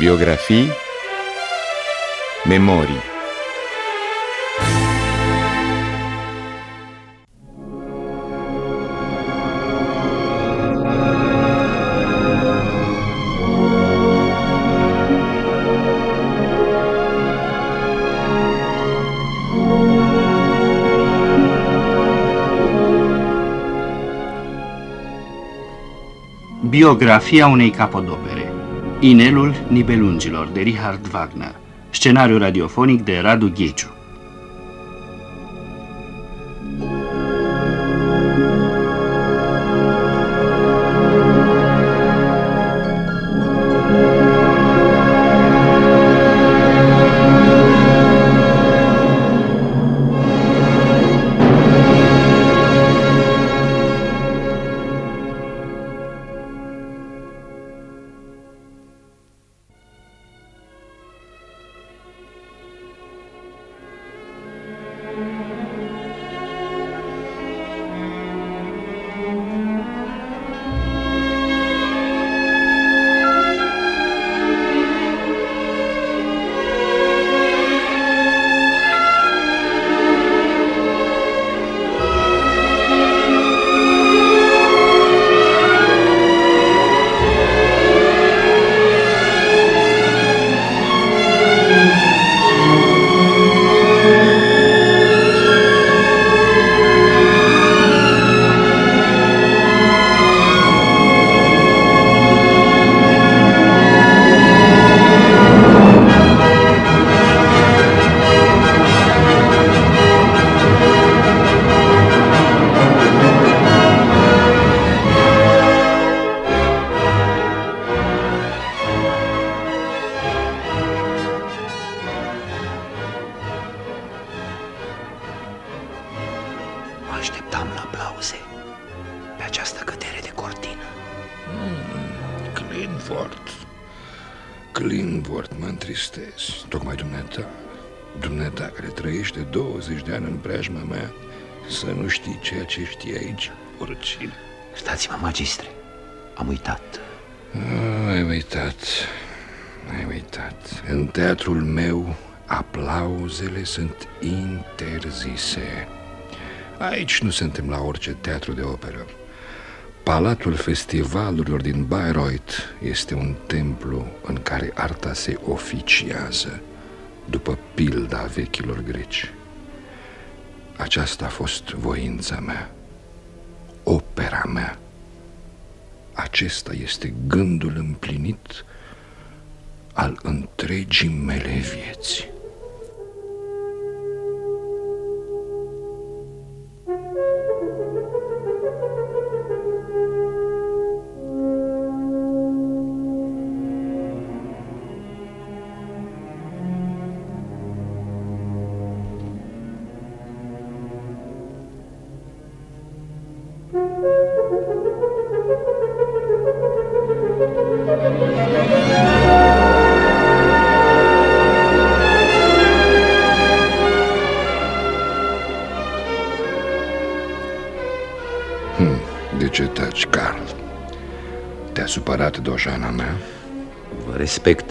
Biografii Memorii Biografia unei capodopere Inelul Nibelungilor de Richard Wagner. Scenariu radiofonic de Radu Gheciu Aici nu suntem la orice teatru de operă. Palatul festivalurilor din Bayreuth este un templu în care arta se oficiază după pilda vechilor greci. Aceasta a fost voința mea, opera mea. Acesta este gândul împlinit al întregii mele vieți.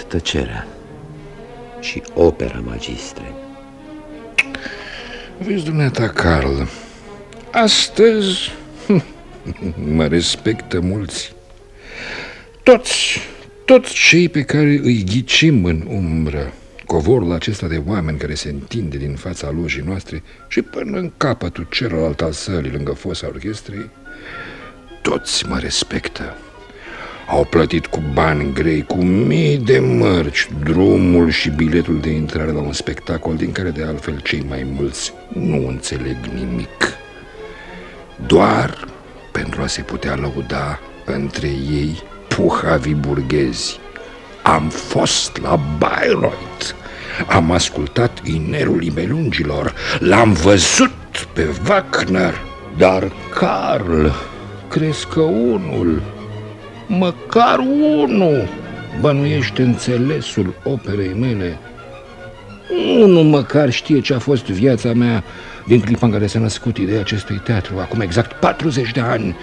Tăcerea și opera magistre. Vezi, dumneata, Carl, astăzi mă respectă mulți. Toți, toți cei pe care îi ghicim în umbră, covorul acesta de oameni care se întinde din fața lojii noastre și până în capătul celălalt al sălii lângă fosa orchestrei, toți mă respectă. Au plătit cu bani grei, cu mii de mărci, drumul și biletul de intrare la un spectacol din care de altfel cei mai mulți nu înțeleg nimic. Doar pentru a se putea lăuda între ei puhavi burghezi. Am fost la Bayreuth, am ascultat Inerul Ibelungilor, l-am văzut pe Wagner, dar Carl, crezi că unul, măcar unul, bănuiește înțelesul operei mele? Unul măcar știe ce a fost viața mea din clipa în care s-a născut ideea acestui teatru, acum exact 40 de ani,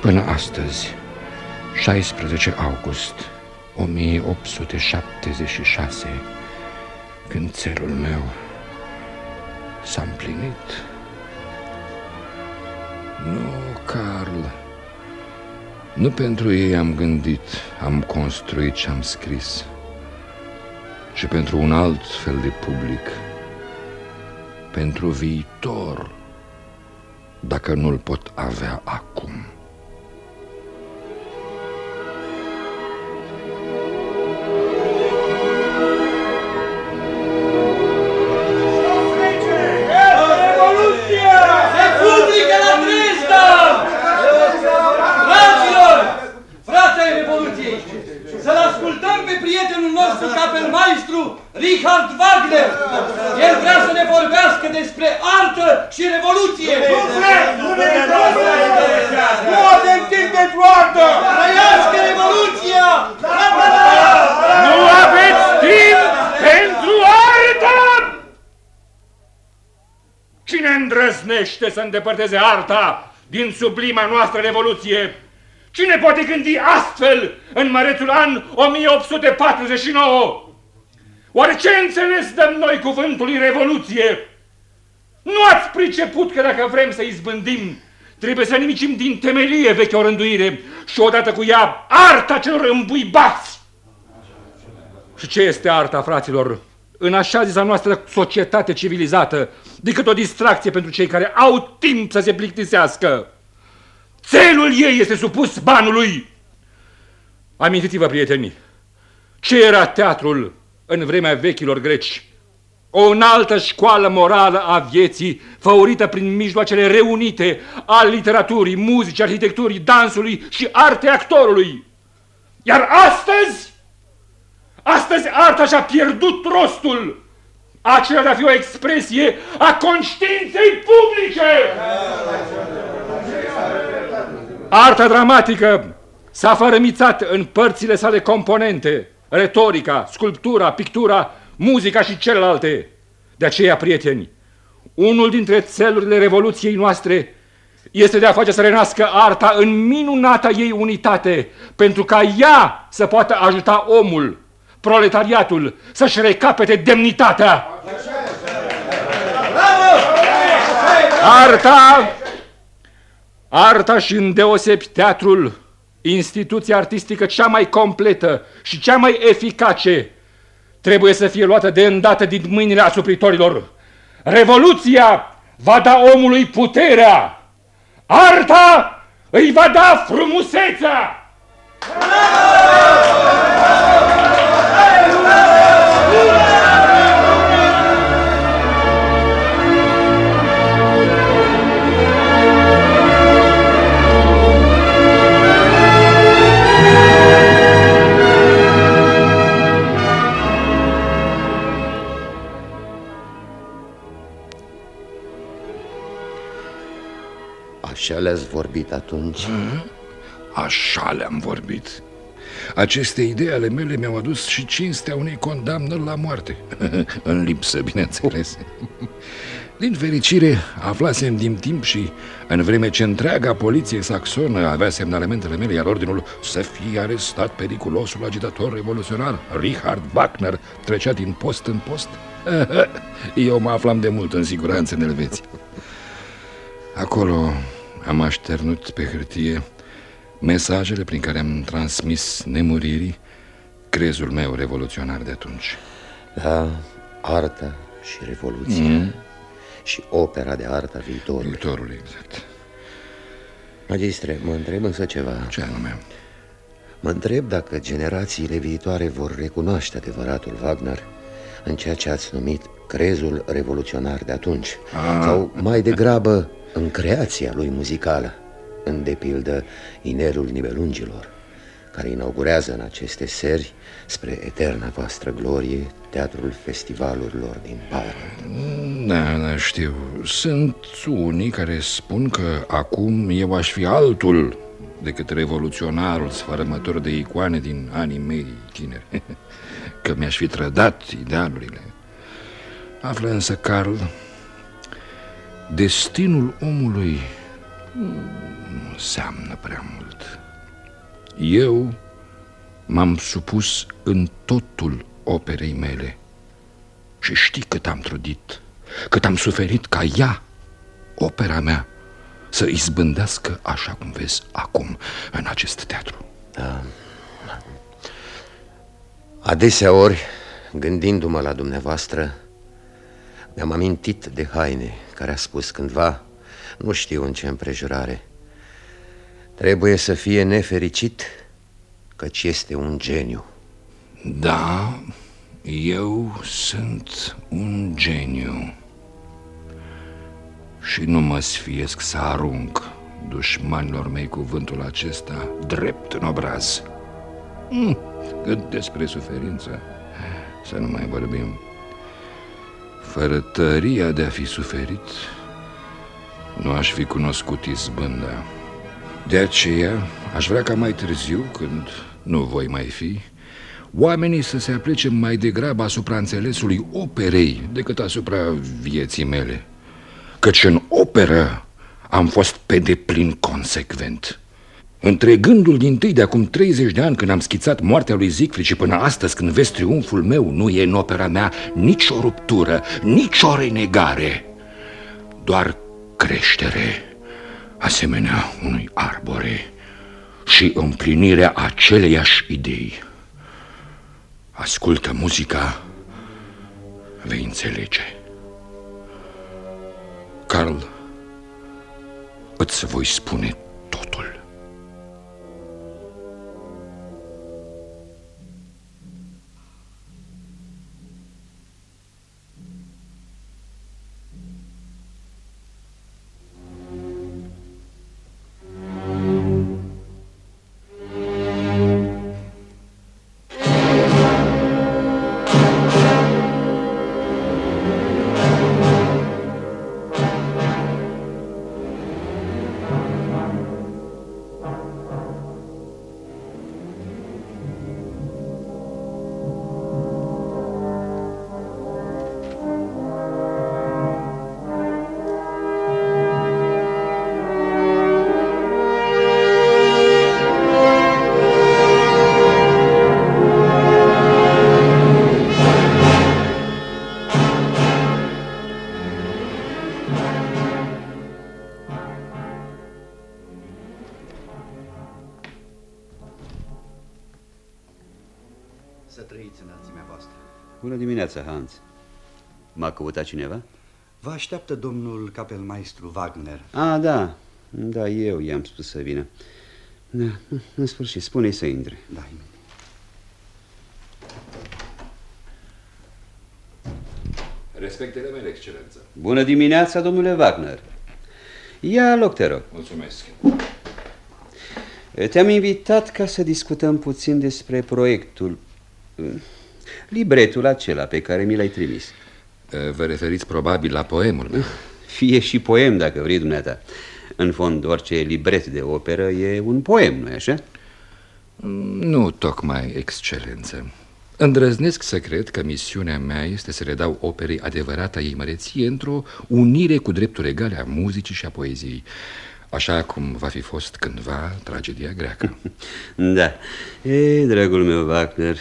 până astăzi, 16 august 1876, când țelul meu s-a împlinit. Nu, Carl, nu pentru ei am gândit, am construit și am scris, ci pentru un alt fel de public, pentru viitor, dacă nu-l pot avea acum. Îndrăznește să îndepărteze arta din sublima noastră revoluție? Cine poate gândi astfel în mărețul an 1849? Oare ce înțeles dăm noi cuvântului revoluție? Nu ați priceput că dacă vrem să izbândim, trebuie să nimicim din temelie veche o rânduire și odată cu ea arta celor îmbuibați. Și ce este arta, fraților? în așa zisa noastră societate civilizată decât o distracție pentru cei care au timp să se plictisească. Țelul ei este supus banului. Amintiți-vă, prieteni, ce era teatrul în vremea vechilor greci? O înaltă școală morală a vieții, făurită prin mijloacele reunite al literaturii, muzicii, arhitecturii, dansului și arte actorului. Iar astăzi Astăzi arta și-a pierdut rostul acela de a fi o expresie a conștiinței publice. Arta dramatică s-a fărămițat în părțile sale componente, retorica, sculptura, pictura, muzica și celelalte. De aceea, prieteni, unul dintre țelurile revoluției noastre este de a face să renască arta în minunata ei unitate, pentru ca ea să poată ajuta omul proletariatul să-și recapete demnitatea. Arta, arta și îndeosebi teatrul, instituția artistică cea mai completă și cea mai eficace, trebuie să fie luată de îndată din mâinile asupritorilor. Revoluția va da omului puterea, arta îi va da frumusețea. Bravo! Așa le-ați vorbit atunci? Așa le-am vorbit. Aceste idei ale mele mi-au adus și cinstea unei condamnări la moarte. În lipsă, bineînțeles. Din fericire, aflasem din timp și în vreme ce întreaga poliție saxonă avea semnalementele mele, iar ordinul să fie arestat periculosul agitator revoluționar Richard Wagner trecea din post în post, eu mă aflam de mult în siguranță în Elveția. Acolo am așternut pe hârtie mesajele prin care am transmis nemuririi crezul meu revoluționar de atunci. Da, arta și revoluția mm. și opera de arta viitorului. Viitorului, exact. Magistre, mă întreb însă ceva. Ce anume? Mă întreb dacă generațiile viitoare vor recunoaște adevăratul Wagner în ceea ce ați numit crezul revoluționar de atunci. A. Ah. Sau mai degrabă în creația lui muzicală, în de pildă Inerul Nibelungilor, care inaugurează în aceste seri, spre eterna voastră glorie, teatrul festivalurilor din Par. Da, da, știu. Sunt unii care spun că acum eu aș fi altul decât revoluționarul sfărămător de icoane din anii mei tineri. Că mi-aș fi trădat idealurile. Află însă, Carl, Destinul omului nu înseamnă prea mult. Eu m-am supus în totul operei mele și știi cât am trudit, cât am suferit ca ea, opera mea, să izbândească așa cum vezi acum în acest teatru. Da. Adesea ori, gândindu-mă la dumneavoastră, mi-am amintit de haine care a spus cândva, nu știu în ce împrejurare, trebuie să fie nefericit căci este un geniu. Da, eu sunt un geniu și nu mă sfiesc să arunc dușmanilor mei cuvântul acesta drept în obraz. Mm, cât despre suferință, să nu mai vorbim. Fără tăria de a fi suferit, nu aș fi cunoscut izbânda. De aceea, aș vrea ca mai târziu, când nu voi mai fi, oamenii să se aplece mai degrabă asupra înțelesului operei decât asupra vieții mele. Căci în operă am fost pe deplin consecvent. Între gândul din tâi de acum 30 de ani când am schițat moartea lui Siegfried și până astăzi când vezi triumful meu, nu e în opera mea nici o ruptură, nici o renegare, doar creștere, asemenea unui arbore și împlinirea aceleiași idei. Ascultă muzica, vei înțelege. Carl, îți voi spune totul. M-a căutat cineva? Vă așteaptă domnul capelmaestru Wagner. Ah, da. Da, eu i-am spus să vină. Da, în sfârșit, spune-i să intre. Da, Respectele mele, excelență. Bună dimineața, domnule Wagner. Ia loc, te rog. Mulțumesc. Te-am invitat ca să discutăm puțin despre proiectul libretul acela pe care mi l-ai trimis. Vă referiți probabil la poemul meu. Fie și poem, dacă vrei dumneata. În fond, orice libret de operă e un poem, nu-i așa? Nu tocmai, excelență. Îndrăznesc să cred că misiunea mea este să redau operei adevărata ei măreție într-o unire cu drepturi egale a muzicii și a poeziei. Așa cum va fi fost cândva tragedia greacă. da. Ei, dragul meu, Wagner,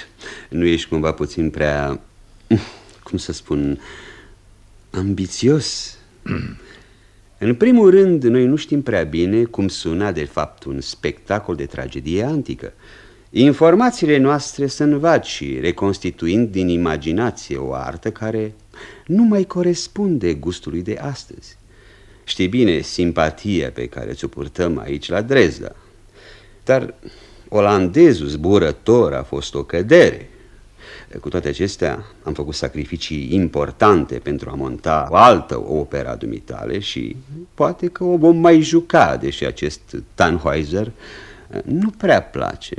nu ești cumva puțin prea, cum să spun, ambițios? În primul rând, noi nu știm prea bine cum suna de fapt un spectacol de tragedie antică. Informațiile noastre sunt vaci, reconstituind din imaginație o artă care nu mai corespunde gustului de astăzi. Știi bine simpatia pe care ți-o purtăm aici la Dresda. Dar olandezul zburător a fost o cădere. Cu toate acestea, am făcut sacrificii importante pentru a monta o altă opera dumitale și poate că o vom mai juca, deși acest Tannhäuser nu prea place.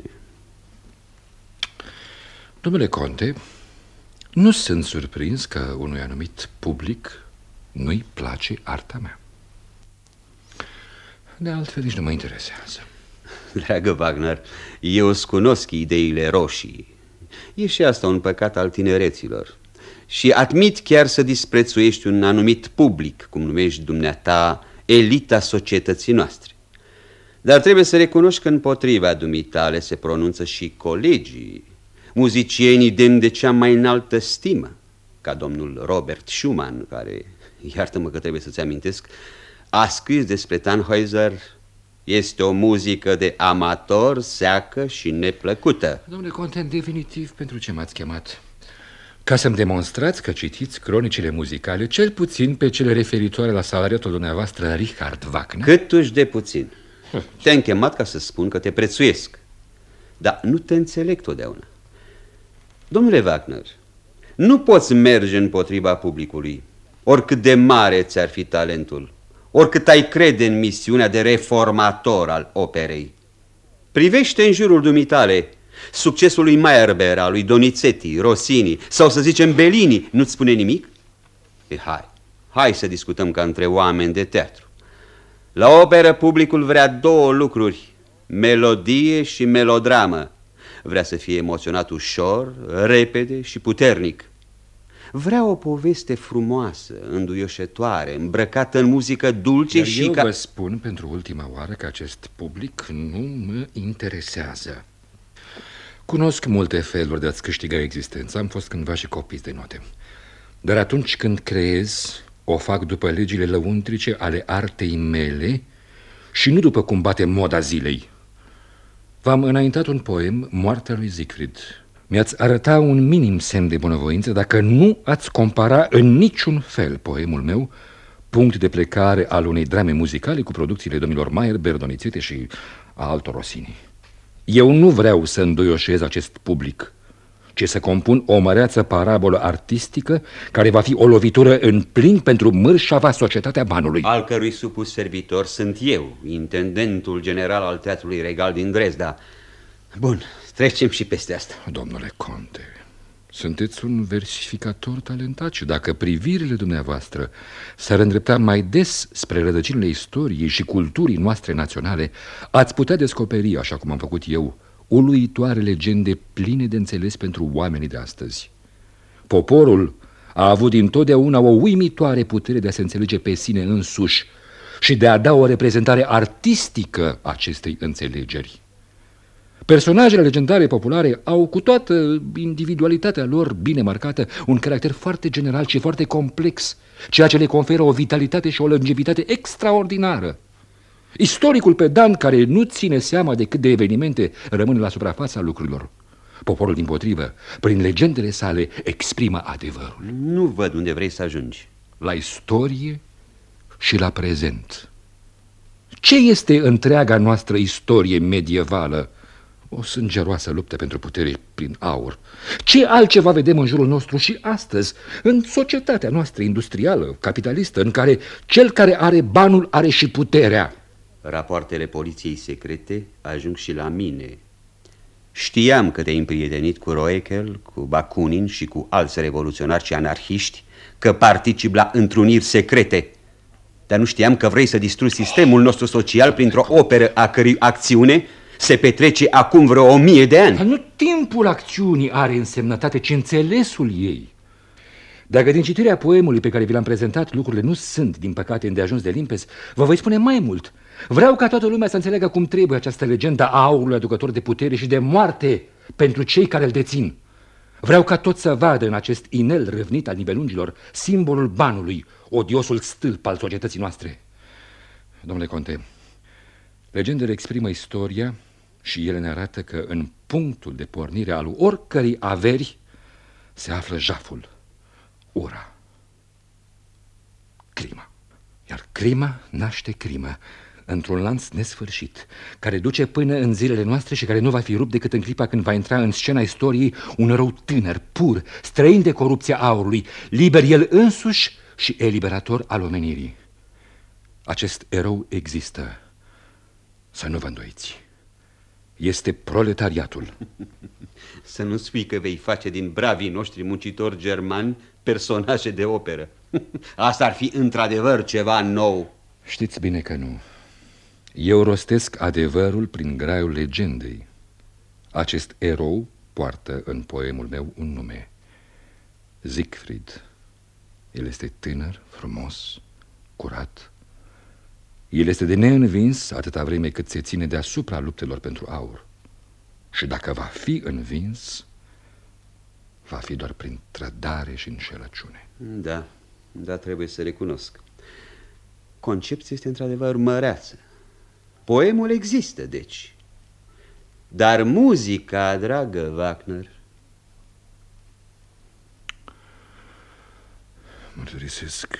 Domnule Conte, nu sunt surprins că unui anumit public nu-i place arta mea. De altfel, nici nu mă interesează. Dragă Wagner, eu îți cunosc ideile roșii. E și asta un păcat al tinereților. Și admit chiar să disprețuiești un anumit public, cum numești dumneata, elita societății noastre. Dar trebuie să recunoști că împotriva dumitale se pronunță și colegii, muzicienii demn de cea mai înaltă stimă, ca domnul Robert Schumann, care, iartă-mă că trebuie să-ți amintesc, a scris despre Tannhäuser este o muzică de amator, seacă și neplăcută. Domnule Content, definitiv pentru ce m-ați chemat? Ca să-mi demonstrați că citiți cronicile muzicale, cel puțin pe cele referitoare la salariatul dumneavoastră Richard Wagner? Câtuși de puțin. Te-am chemat ca să spun că te prețuiesc, dar nu te înțeleg totdeauna. Domnule Wagner, nu poți merge împotriva publicului, oricât de mare ți-ar fi talentul oricât ai crede în misiunea de reformator al operei. Privește în jurul dumitale succesul lui Meyerbeer, al lui Donizetti, Rossini sau să zicem Bellini, nu-ți spune nimic? E, hai, hai să discutăm ca între oameni de teatru. La operă publicul vrea două lucruri, melodie și melodramă. Vrea să fie emoționat ușor, repede și puternic. Vrea o poveste frumoasă, înduioșătoare, îmbrăcată în muzică dulce Iar și eu ca... vă spun pentru ultima oară că acest public nu mă interesează. Cunosc multe feluri de a-ți câștiga existența, am fost cândva și copii de note. Dar atunci când creez, o fac după legile lăuntrice ale artei mele și nu după cum bate moda zilei. V-am înaintat un poem, Moartea lui Siegfried, mi-ați arăta un minim semn de bunăvoință dacă nu ați compara în niciun fel poemul meu punct de plecare al unei drame muzicale cu producțiile domnilor Maier, Berdonițete și a altor Rosini. Eu nu vreau să îndoioșez acest public, ci să compun o măreață parabolă artistică care va fi o lovitură în plin pentru mârșava societatea banului. Al cărui supus servitor sunt eu, intendentul general al Teatrului Regal din Dresda. Bun, Trecem și peste asta. Domnule Conte, sunteți un versificator talentat și dacă privirile dumneavoastră s-ar îndrepta mai des spre rădăcinile istoriei și culturii noastre naționale, ați putea descoperi, așa cum am făcut eu, uluitoare legende pline de înțeles pentru oamenii de astăzi. Poporul a avut dintotdeauna o uimitoare putere de a se înțelege pe sine însuși și de a da o reprezentare artistică acestei înțelegeri. Personajele legendare populare au, cu toată individualitatea lor bine marcată, un caracter foarte general și foarte complex, ceea ce le conferă o vitalitate și o longevitate extraordinară. Istoricul pedant care nu ține seama de cât de evenimente rămâne la suprafața lucrurilor. Poporul, din potrivă, prin legendele sale, exprimă adevărul. Nu văd unde vrei să ajungi. La istorie și la prezent. Ce este întreaga noastră istorie medievală? O sângeroasă luptă pentru putere prin aur. Ce altceva vedem în jurul nostru și astăzi, în societatea noastră industrială, capitalistă, în care cel care are banul are și puterea? Rapoartele poliției secrete ajung și la mine. Știam că te-ai împrietenit cu Roekel, cu Bakunin și cu alți revoluționari și anarhiști, că particip la întruniri secrete. Dar nu știam că vrei să distrugi sistemul nostru social printr-o operă a cărei acțiune se petrece acum vreo o mie de ani. Dar nu timpul acțiunii are însemnătate, ci înțelesul ei. Dacă din citirea poemului pe care vi l-am prezentat lucrurile nu sunt, din păcate, îndeajuns de limpezi, vă voi spune mai mult. Vreau ca toată lumea să înțeleagă cum trebuie această legendă a aurului aducător de putere și de moarte pentru cei care îl dețin. Vreau ca toți să vadă în acest inel răvnit al nivelungilor simbolul banului, odiosul stâlp al societății noastre. Domnule Conte, legendele exprimă istoria și ele ne arată că în punctul de pornire al oricărei averi se află jaful, ura, crima. Iar crima naște crimă într-un lanț nesfârșit, care duce până în zilele noastre și care nu va fi rupt decât în clipa când va intra în scena istoriei un rău tânăr, pur, străin de corupția aurului, liber el însuși și eliberator al omenirii. Acest erou există. Să nu vă îndoiți este proletariatul. Să nu spui că vei face din bravii noștri muncitori germani personaje de operă. Asta ar fi într-adevăr ceva nou. Știți bine că nu. Eu rostesc adevărul prin graiul legendei. Acest erou poartă în poemul meu un nume. Siegfried. El este tânăr, frumos, curat. El este de neînvins atâta vreme cât se ține deasupra luptelor pentru aur. Și dacă va fi învins, va fi doar prin trădare și înșelăciune. Da, da, trebuie să recunosc. Concepția este într-adevăr măreață. Poemul există, deci. Dar muzica, dragă Wagner... Mărturisesc că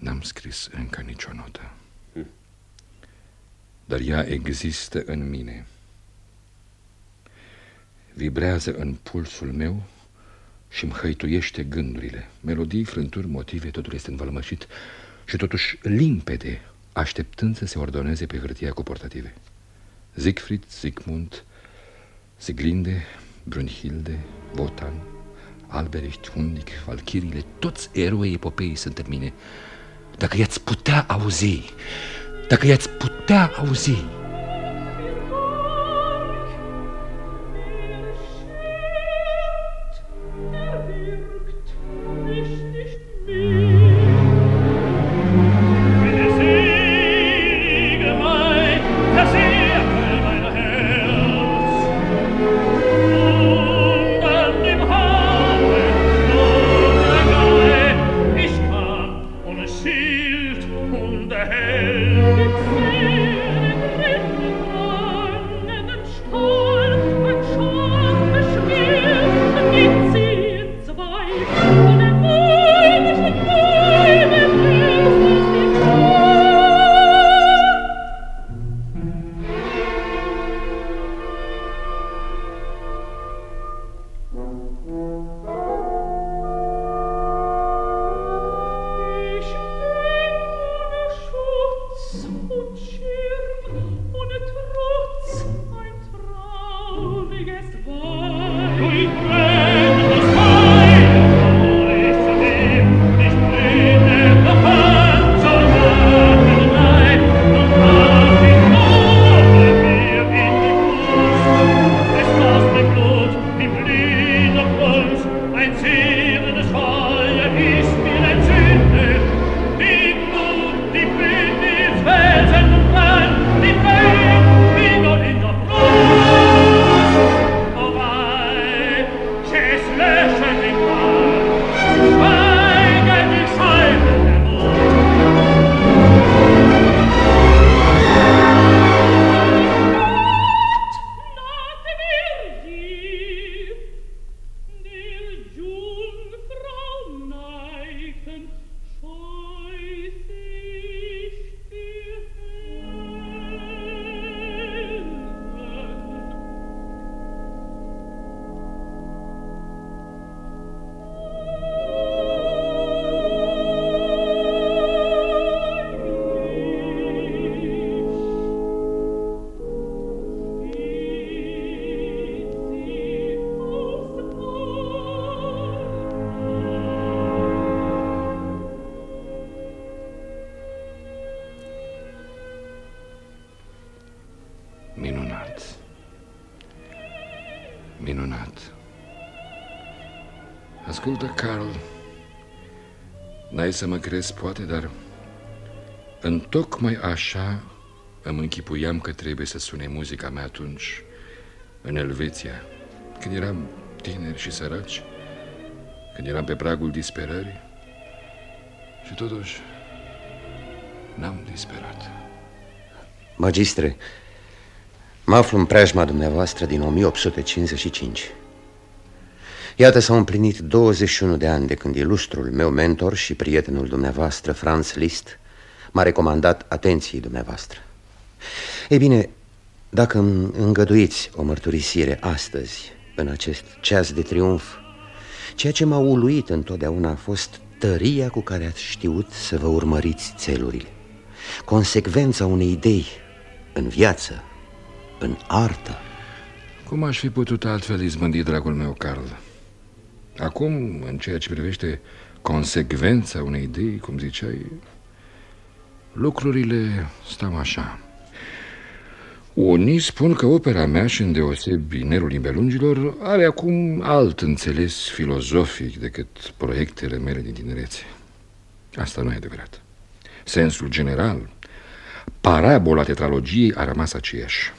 n-am scris încă nicio notă. Hm. Dar ea există în mine. Vibrează în pulsul meu și îmi hăituiește gândurile. Melodii, frânturi, motive, totul este învălmășit și totuși limpede, așteptând să se ordoneze pe hârtia cu portative. Siegfried, Sigmund, Siglinde, Brunhilde, Wotan, Albericht, Hundic, Valchirile, toți eroii epopeii sunt în mine. Dacă i-ați putea auzi, dacă i-ați putea auzi... să mă crezi, poate, dar în tocmai așa îmi închipuiam că trebuie să sune muzica mea atunci, în Elveția, când eram tineri și săraci, când eram pe pragul disperării. Și totuși n-am disperat. Magistre, mă aflu în preajma dumneavoastră din 1855. Iată s-au împlinit 21 de ani de când ilustrul meu mentor și prietenul dumneavoastră, Franz Liszt, m-a recomandat atenției dumneavoastră. Ei bine, dacă îmi îngăduiți o mărturisire astăzi, în acest ceas de triumf, ceea ce m-a uluit întotdeauna a fost tăria cu care ați știut să vă urmăriți țelurile, consecvența unei idei în viață, în artă. Cum aș fi putut altfel izmândi, dragul meu, Carl? Acum, în ceea ce privește consecvența unei idei, cum ziceai, lucrurile stau așa. Unii spun că opera mea și îndeosebi Nerul Libelungilor are acum alt înțeles filozofic decât proiectele mele din tinerețe. Asta nu e adevărat. sensul general, parabola tetralogiei a rămas aceeași.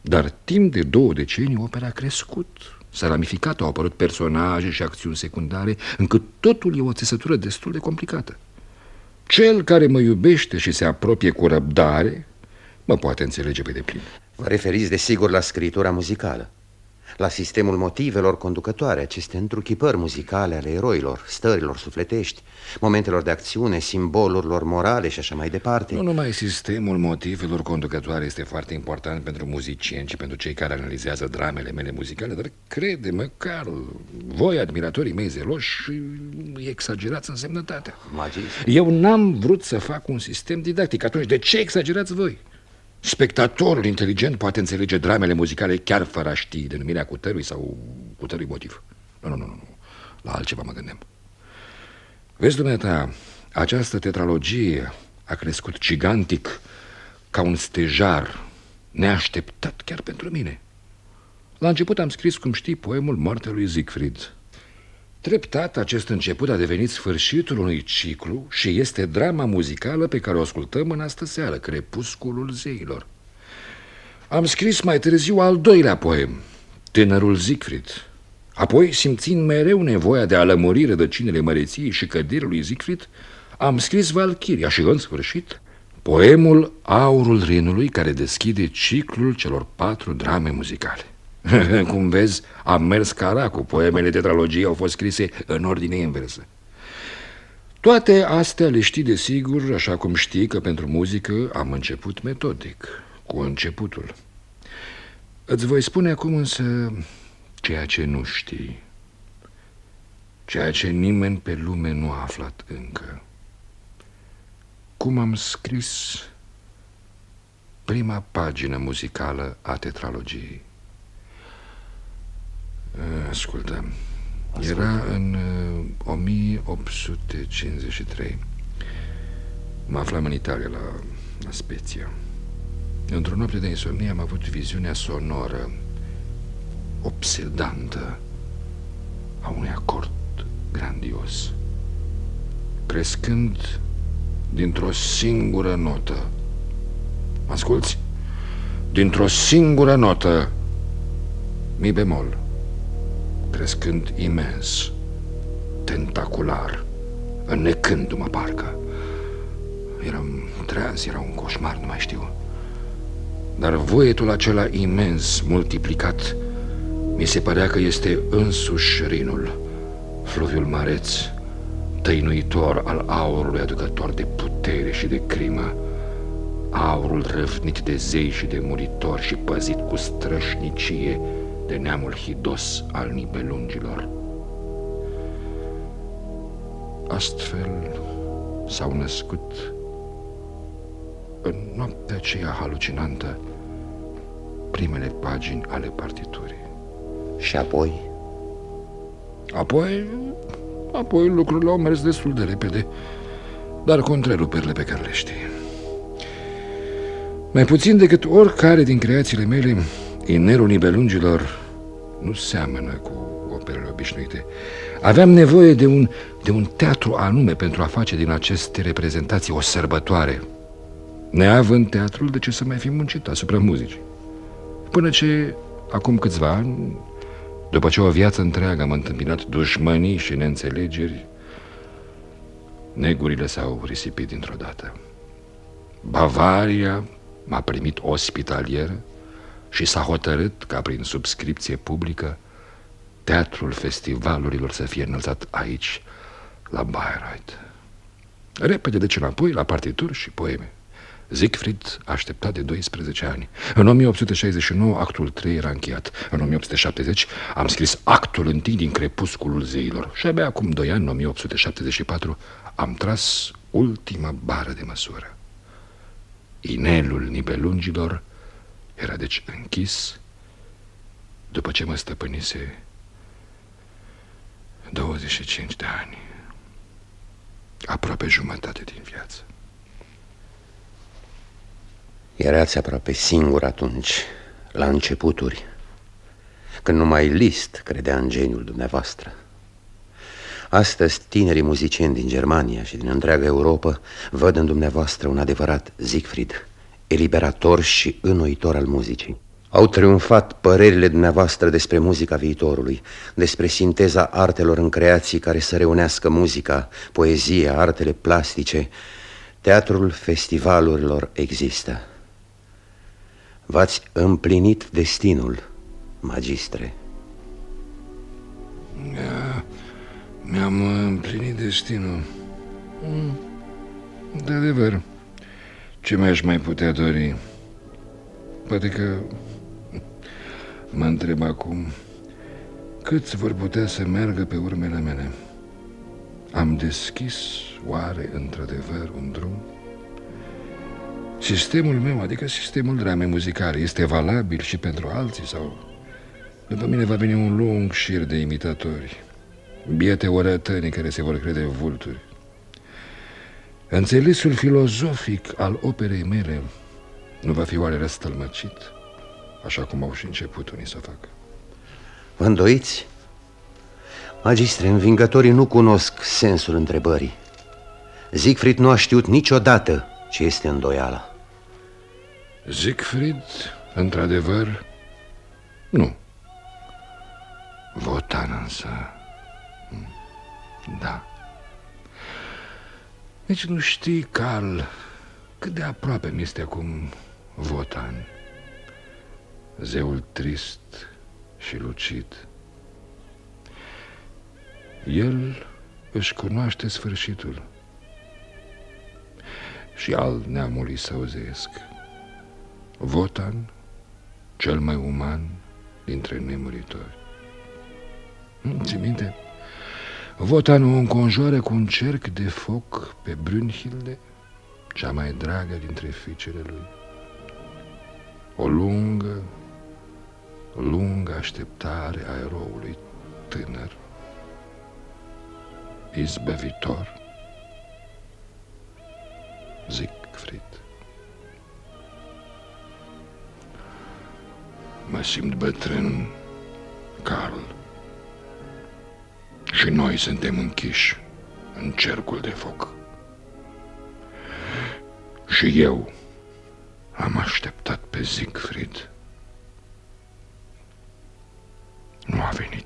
Dar timp de două decenii opera a crescut, s-a ramificat, au apărut personaje și acțiuni secundare, încât totul e o țesătură destul de complicată. Cel care mă iubește și se apropie cu răbdare, mă poate înțelege pe deplin. Vă referiți desigur la scritura muzicală la sistemul motivelor conducătoare, aceste întruchipări muzicale ale eroilor, stărilor sufletești, momentelor de acțiune, simbolurilor morale și așa mai departe. Nu numai sistemul motivelor conducătoare este foarte important pentru muzicieni și pentru cei care analizează dramele mele muzicale, dar crede-mă, Carl, voi, admiratorii mei zeloși, exagerați însemnătatea. Magii? Eu n-am vrut să fac un sistem didactic, atunci de ce exagerați voi? Spectatorul inteligent poate înțelege dramele muzicale chiar fără a ști denumirea cutărui sau cutărui motiv. Nu, nu, nu, nu. La altceva mă gândeam. Vezi, dumneata, această tetralogie a crescut gigantic ca un stejar neașteptat chiar pentru mine. La început am scris, cum știi, poemul Moartea lui Siegfried. Treptat, acest început a devenit sfârșitul unui ciclu și este drama muzicală pe care o ascultăm în astă seară, Crepusculul zeilor. Am scris mai târziu al doilea poem, Tânărul Siegfried. Apoi, simțind mereu nevoia de a lămuri rădăcinile măreției și căderii lui Siegfried, am scris Valchiria și, în sfârșit, poemul Aurul Rinului, care deschide ciclul celor patru drame muzicale. Cum vezi, am mers cara cu poemele tetralogiei au fost scrise în ordine inversă. Toate astea le știi de sigur, așa cum știi că pentru muzică am început metodic, cu începutul. Îți voi spune acum însă ceea ce nu știi, ceea ce nimeni pe lume nu a aflat încă. Cum am scris prima pagină muzicală a tetralogiei. Ascultă. Era în uh, 1853. Mă aflam în Italia, la, la Speția. Într-o noapte de insomnie am avut viziunea sonoră, obsedantă, a unui acord grandios, crescând dintr-o singură notă. Asculți? Dintr-o singură notă, mi bemol crescând imens, tentacular, înnecându-mă parcă. Eram treaz, era un coșmar, nu mai știu. Dar voietul acela imens, multiplicat, mi se părea că este însuși Rinul, fluviul mareț, tăinuitor al aurului aducător de putere și de crimă, aurul răvnit de zei și de muritori și păzit cu strășnicie de neamul hidos al nibelungilor. Astfel s-au născut în noaptea aceea halucinantă primele pagini ale partiturii. Și apoi? Apoi, apoi lucrurile au mers destul de repede, dar cu întreruperile pe care le știi. Mai puțin decât oricare din creațiile mele, Inerul nibelungilor nu seamănă cu operele obișnuite. Aveam nevoie de un, de un teatru anume pentru a face din aceste reprezentații o sărbătoare. Neavând teatrul, de ce să mai fi muncit asupra muzicii? Până ce, acum câțiva ani, după ce o viață întreagă am întâmpinat dușmănii și neînțelegeri, negurile s-au risipit dintr-o dată. Bavaria m-a primit ospitalier și s-a hotărât ca prin subscripție publică teatrul festivalurilor să fie înălțat aici, la Bayreuth. Repede de ce înapoi, la partituri și poeme. Siegfried aștepta de 12 ani. În 1869 actul 3 era încheiat. În 1870 am scris actul întâi din Crepusculul zeilor. Și abia acum 2 ani, în 1874, am tras ultima bară de măsură. Inelul nibelungilor era deci închis după ce mă stăpânise 25 de ani. Aproape jumătate din viață. Erați aproape singur atunci, la începuturi, când numai List credea în geniul dumneavoastră. Astăzi, tinerii muzicieni din Germania și din întreaga Europa văd în dumneavoastră un adevărat Siegfried, eliberator și înnoitor al muzicii. Au triumfat părerile dumneavoastră despre muzica viitorului, despre sinteza artelor în creații care să reunească muzica, poezia, artele plastice. Teatrul festivalurilor există. V-ați împlinit destinul, magistre. Da, mi-am împlinit destinul. Mm, de adevăr, ce mai aș mai putea dori? Poate că mă întreb acum câți vor putea să meargă pe urmele mele. Am deschis oare într-adevăr un drum? Sistemul meu, adică sistemul dramei muzicale, este valabil și pentru alții sau... După mine va veni un lung șir de imitatori, biete orătănii care se vor crede vulturi. Înțelesul filozofic al operei mele nu va fi oare răstălmăcit, așa cum au și început unii să facă? Vă îndoiți? Magistre, învingătorii nu cunosc sensul întrebării. Siegfried nu a știut niciodată ce este îndoiala. Siegfried, într-adevăr, nu. Votan însă, da. Deci nu știi, Carl, cât de aproape mi este acum Votan, zeul trist și lucid. El își cunoaște sfârșitul și al neamului său zeesc. Votan, cel mai uman dintre nemuritori. Ți minte? Votan o înconjoară cu un cerc de foc pe Brunhilde, cea mai dragă dintre fiicele lui. O lungă, lungă așteptare a eroului tânăr, izbăvitor, Siegfried. Mă simt bătrân, Carl. Și noi suntem închiși în cercul de foc. Și eu am așteptat pe Siegfried. Nu a venit.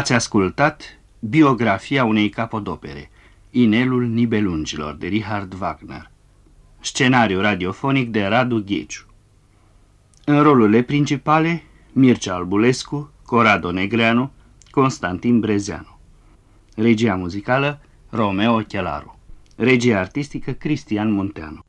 Ați ascultat biografia unei capodopere, Inelul Nibelungilor, de Richard Wagner. Scenariu radiofonic de Radu Gheciu. În rolurile principale, Mircea Albulescu, Corado Negreanu, Constantin Brezeanu. Regia muzicală, Romeo Chelaru. Regia artistică, Cristian Munteanu.